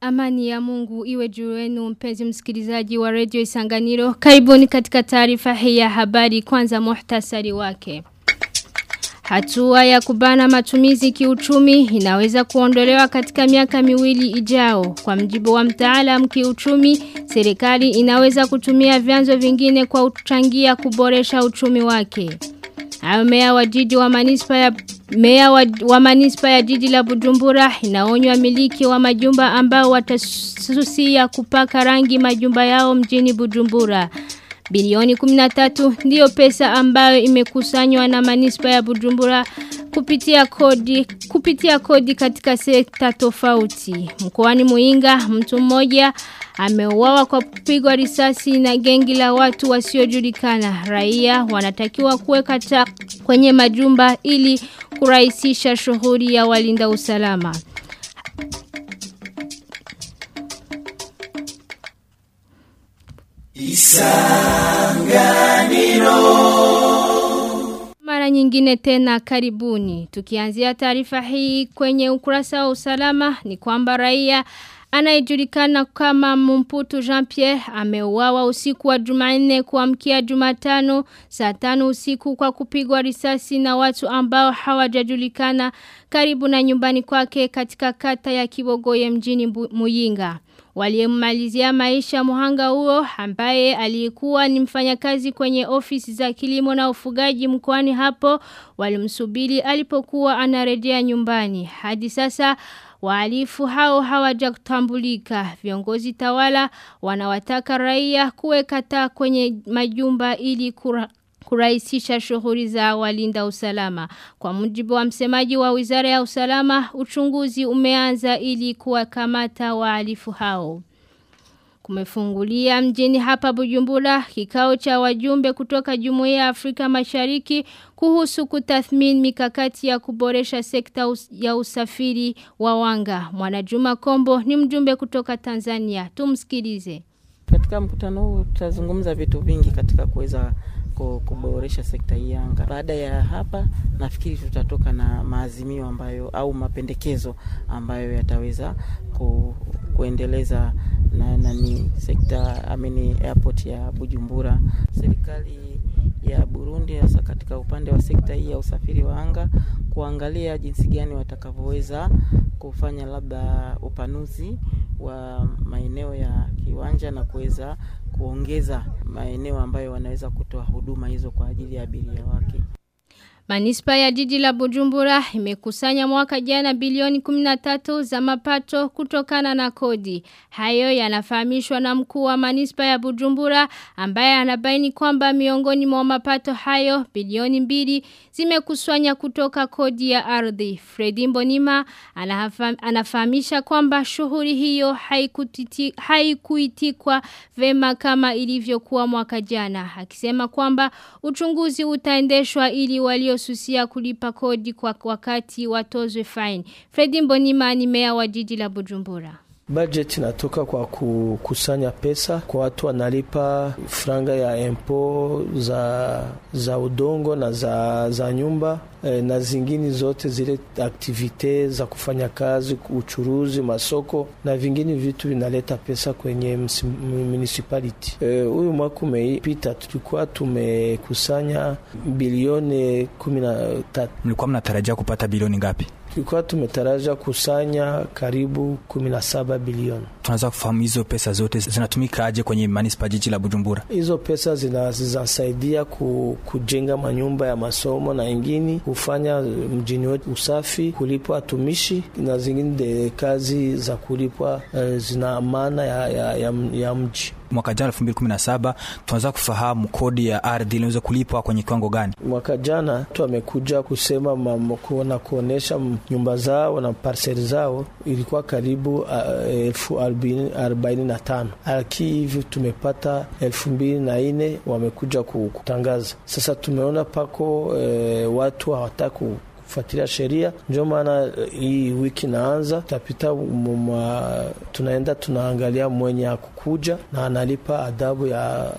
Amani ya mungu iwe juu mpenzi msikilizaji wa redio Isanganiro. Karibuni katika taarifa hii ya habari kwanza muhtasari wake. Hatua ya kubana matumizi kiuchumi inaweza kuondolewa katika miaka miwili ijao. Kwa mjibu wa mtaalam kiuchumi, serikali inaweza kutumia vyanzo vingine kwa kuchangia kuboresha uchumi wake. Hayo meya wa jiji wa manispa ya Meya wa, wa manispa ya jiji la Bujumbura inaonywa miliki wa majumba ambao watasusia kupaka rangi majumba yao mjini Bujumbura. Bilioni 13 ndiyo pesa ambayo imekusanywa na manispa ya Bujumbura kupitia kodi kupitia kodi katika sekta tofauti. Mkoani Muinga mtu mmoja ameuawa kwa kupigwa risasi na gengi la watu wasiojulikana. Raia wanatakiwa kuweka kwenye majumba ili kurahisisha shughuli ya walinda usalama. Isanganiro Mara nyingine tena karibuni. Tukianzia taarifa hii kwenye ukurasa wa usalama ni kwamba raia anayejulikana kama Mumputu Jean-Pierre ameuawa usiku wa Jumanne kuamkia Jumatano saa tano usiku kwa kupigwa risasi na watu ambao hawajajulikana karibu na nyumbani kwake katika kata ya Kibogoye mjini Muyinga. Waliyemmalizia maisha muhanga huo ambaye alikuwa ni mfanyakazi kwenye ofisi za kilimo na ufugaji mkoani hapo walimsubiri alipokuwa anarejea nyumbani. Hadi sasa Wahalifu hao hawajatambulika. Viongozi tawala wanawataka raia kuweka taa kwenye majumba ili kura kurahisisha shughuli za walinda usalama. Kwa mujibu wa msemaji wa Wizara ya Usalama, uchunguzi umeanza ili kuwakamata waalifu hao. Kumefungulia mjini hapa Bujumbura kikao cha wajumbe kutoka Jumuiya ya Afrika Mashariki kuhusu kutathmini mikakati ya kuboresha sekta us ya usafiri wa wanga. Mwanajuma Kombo ni mjumbe kutoka Tanzania. Tumsikilize. Katika mkutano huu tutazungumza vitu vingi katika kuweza kuboresha sekta hii anga. Baada ya hapa nafikiri tutatoka na maazimio ambayo au mapendekezo ambayo yataweza ku, kuendeleza na ni sekta amini airport ya Bujumbura. Serikali ya Burundi hasa katika upande wa sekta hii ya usafiri wa anga kuangalia jinsi gani watakavyoweza kufanya labda upanuzi wa maeneo ya kiwanja na kuweza kuongeza maeneo ambayo wanaweza kutoa huduma hizo kwa ajili ya abiria wake. Manispa ya jiji la Bujumbura imekusanya mwaka jana bilioni 13 za mapato kutokana na kodi. Hayo yanafahamishwa na mkuu wa manispa ya Bujumbura ambaye anabaini kwamba miongoni mwa mapato hayo bilioni mbili zimekusanya kutoka kodi ya ardhi. Fredi Mbonima anafahamisha kwamba shughuli hiyo haikuitikwa vema kama ilivyokuwa mwaka jana. Akisema kwamba uchunguzi utaendeshwa ili walio waliosusia kulipa kodi kwa wakati watozwe fine. Fredi Mbonima ni mea wa jiji la Bujumbura. Budget inatoka kwa kukusanya pesa kwa watu wanalipa franga ya empo za za udongo na za, za nyumba e, na zingine zote zile aktivite za kufanya kazi, uchuruzi, masoko na vingine vitu vinaleta pesa kwenye municipality. Huyu e, mwaka umepita tulikuwa tumekusanya bilioni kumi na tatu. Mlikuwa mnatarajia kupata bilioni ngapi? Tulikuwa tumetaraja kusanya karibu 17 bilioni tunaweza kufahamu hizo pesa zote zinatumika aje kwenye manispa jiji la Bujumbura? Hizo pesa zinasaidia ku, kujenga manyumba ya masomo na ingini kufanya mjini wetu usafi, kulipwa watumishi na zingine de kazi za kulipwa eh, zina maana ya, ya, ya, ya mji mwaka jana elfu mbili kumi na saba tunaweza kufahamu kodi ya ardhi inaweza kulipwa kwenye kiwango gani? Mwaka jana tu amekuja kusema na kuonyesha nyumba zao na parseli zao ilikuwa karibu eh, elfu uh, 2045. Akivu tumepata 2004 wamekuja kutangaza. Sasa tumeona pako e, watu hawataka kufuatilia sheria, ndio maana eh, hii wiki naanza tapita tunaenda tunaangalia mwenye akukuja na analipa adabu ya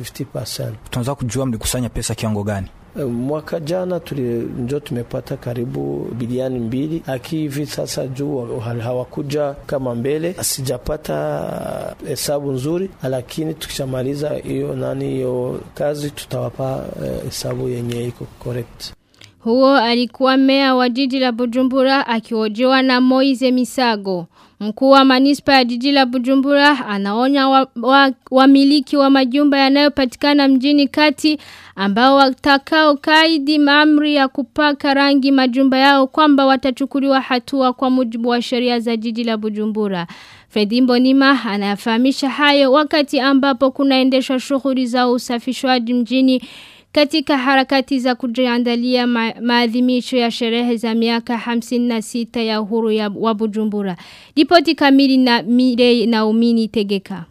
50%. Tunaweza kujua mlikusanya pesa kiwango gani? Mwaka jana tuli njo tumepata karibu biliani mbili, aki hivi sasa juu hawakuja kama mbele, sijapata hesabu nzuri, lakini tukishamaliza hiyo nani hiyo kazi tutawapa hesabu yenye iko correct. Huo alikuwa mea wa jiji la Bujumbura akiojewa na moise Misago. Mkuu wa manispa ya jiji la Bujumbura anaonya wamiliki wa, wa, wa majumba yanayopatikana mjini kati ambao watakao kaidi maamri ya kupaka rangi majumba yao kwamba watachukuliwa hatua kwa mujibu wa sheria za jiji la Bujumbura. Fredi Mbonima anayafahamisha hayo wakati ambapo kunaendeshwa shughuli za usafishwaji mjini katika harakati za kujiandalia ma maadhimisho ya sherehe za miaka 56 ya uhuru ya wa Bujumbura. Ripoti kamili na Mirei na Umini Tegeka.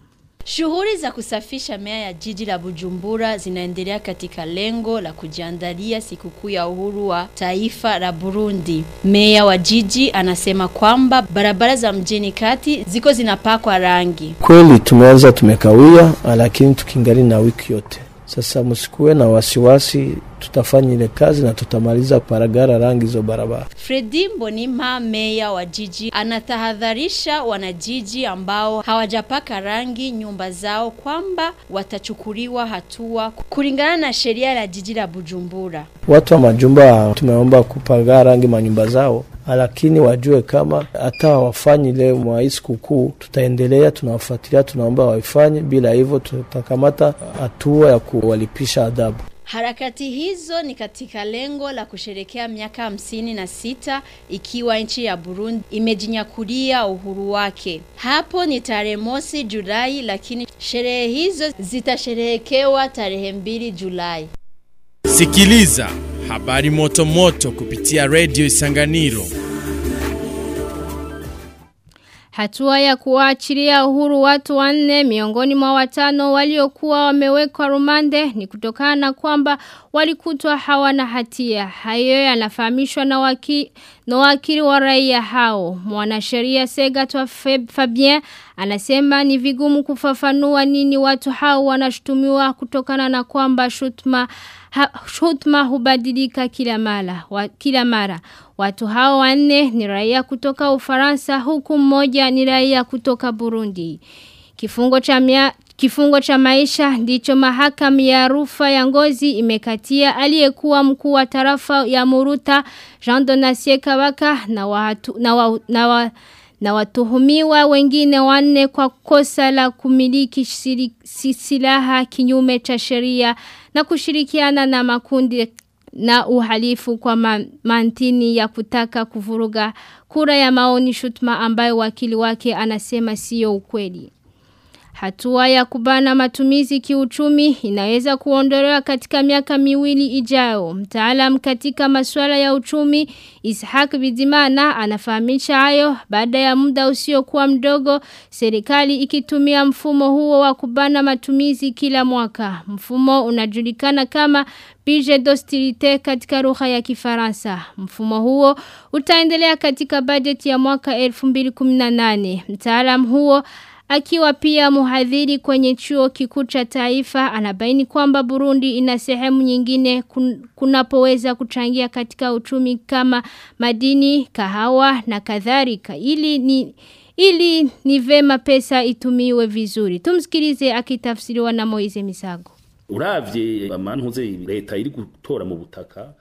Shughuli za kusafisha mea ya jiji la Bujumbura zinaendelea katika lengo la kujiandalia sikukuu ya uhuru wa taifa la Burundi. mea wa jiji anasema kwamba barabara za mjini kati ziko zinapakwa rangi. Kweli tumeanza tumekawia, lakini tukingali na wiki yote. Sasa msikuwe na wasiwasi, tutafanya ile kazi na tutamaliza paragara rangi zo barabara. Fredi Mbonima, meya wa jiji, anatahadharisha wanajiji ambao hawajapaka rangi nyumba zao kwamba watachukuliwa hatua kulingana na sheria la jiji la Bujumbura. Watu wa majumba tumeomba kupaga rangi manyumba zao lakini wajue kama hata hawafanyi leo mwa hii sikukuu, tutaendelea tunawafuatilia, tunaomba waifanye. Bila hivyo tutakamata hatua ya kuwalipisha adhabu. Harakati hizo ni katika lengo la kusherekea miaka hamsini na sita ikiwa nchi ya Burundi imejinyakulia uhuru wake. Hapo ni tarehe mosi Julai, lakini sherehe hizo zitasherehekewa tarehe mbili Julai. Sikiliza habari moto moto kupitia Radio Isanganiro. Hatua ya kuwaachilia uhuru watu wanne miongoni mwa watano waliokuwa wamewekwa rumande ni kutokana na kwamba walikutwa hawana hatia. Hayo yanafahamishwa na waki, na wakili wa raia hao. Mwanasheria Sega Fabien anasema ni vigumu kufafanua nini watu hao wanashutumiwa kutokana na kwamba shutma ha, shutma hubadilika kila mara wa, kila mara. Watu hao wanne ni raia kutoka Ufaransa huku mmoja ni raia kutoka Burundi. Kifungo cha mia, Kifungo cha maisha ndicho mahakama ya rufa ya ngozi imekatia aliyekuwa mkuu wa tarafa ya Muruta Jean Donatien Kabaka na watu na, wa, na, wa, na watuhumiwa wengine wanne kwa kosa la kumiliki silaha kinyume cha sheria na kushirikiana na makundi na uhalifu kwa ma mantini ya kutaka kuvuruga kura ya maoni shutma ambayo wakili wake anasema siyo ukweli. Hatua ya kubana matumizi kiuchumi inaweza kuondolewa katika miaka miwili ijayo. Mtaalam katika masuala ya uchumi Ishak Bidimana anafahamisha hayo baada ya muda usiokuwa mdogo serikali ikitumia mfumo huo wa kubana matumizi kila mwaka. Mfumo unajulikana kama budget d'hostilité katika lugha ya Kifaransa. Mfumo huo utaendelea katika bajeti ya mwaka 2018. Mtaalam huo Akiwa pia muhadhiri kwenye chuo kikuu cha taifa anabaini kwamba Burundi ina sehemu nyingine kun, kunapoweza kuchangia katika uchumi kama madini, kahawa na kadhalika ili ni ili ni vema pesa itumiwe vizuri. Tumsikilize akitafsiriwa na Moize Misago. Uravye amantuze leta iri gutora mu butaka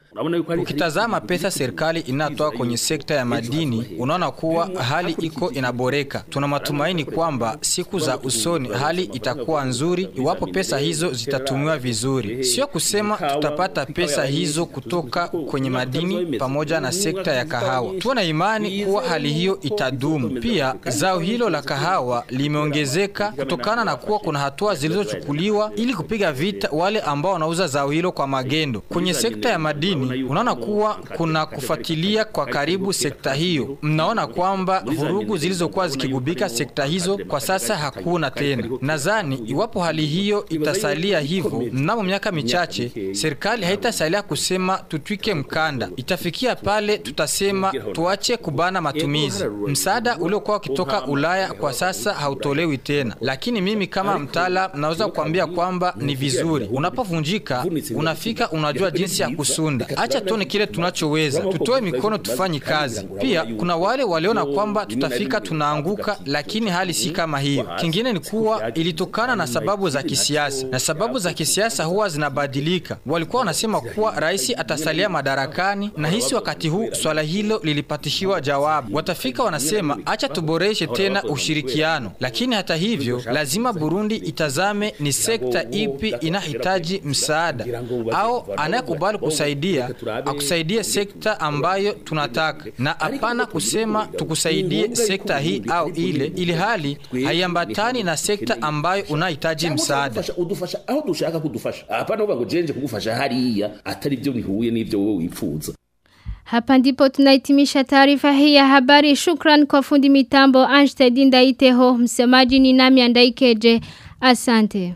Ukitazama pesa serikali inatoa kwenye sekta ya madini, unaona kuwa hali iko inaboreka. Tuna matumaini kwamba siku za usoni hali itakuwa nzuri iwapo pesa hizo zitatumiwa vizuri. Sio kusema tutapata pesa hizo kutoka kwenye madini pamoja na sekta ya kahawa. Tuna imani kuwa hali hiyo itadumu. Pia zao hilo la kahawa limeongezeka kutokana na kuwa kuna hatua zilizochukuliwa ili kupiga vita wale ambao wanauza zao hilo kwa magendo. Kwenye sekta ya madini Unaona kuwa kuna kufuatilia kwa karibu sekta hiyo. Mnaona kwamba vurugu zilizokuwa zikigubika sekta hizo kwa sasa hakuna tena. Nadhani iwapo hali hiyo itasalia hivyo, mnamo miaka michache serikali haitasalia kusema tutwike mkanda. Itafikia pale tutasema tuache kubana matumizi. Msaada uliokuwa ukitoka Ulaya kwa sasa hautolewi tena, lakini mimi kama mtaala naweza kuambia kwamba ni vizuri. Unapovunjika unafika, unajua jinsi ya kusunda. Acha tuone kile tunachoweza, tutoe mikono, tufanye kazi. Pia kuna wale waliona kwamba tutafika tunaanguka, lakini hali si kama hiyo. Kingine ni kuwa ilitokana na sababu za kisiasa, na sababu za kisiasa huwa zinabadilika. Walikuwa wanasema kuwa rais atasalia madarakani, na hisi wakati huu swala hilo lilipatishiwa jawabu. Watafika wanasema acha tuboreshe tena ushirikiano, lakini hata hivyo lazima Burundi itazame ni sekta ipi inahitaji msaada au anayekubali kusaidia akusaidie sekta ambayo tunataka, na hapana kusema tukusaidie sekta hii au ile, ili hali haiambatani na sekta ambayo unahitaji msaada. aho dushaka kudufasha hapana uvuga ngo jenje kugufasha hariya atari byo nihuye n'ibyo wowe wifuza Hapa ndipo tunahitimisha taarifa hii ya habari. Shukran kwa fundi mitambo Einstein Ndaiteho, msemaji ni nami Andaikeje. Asante.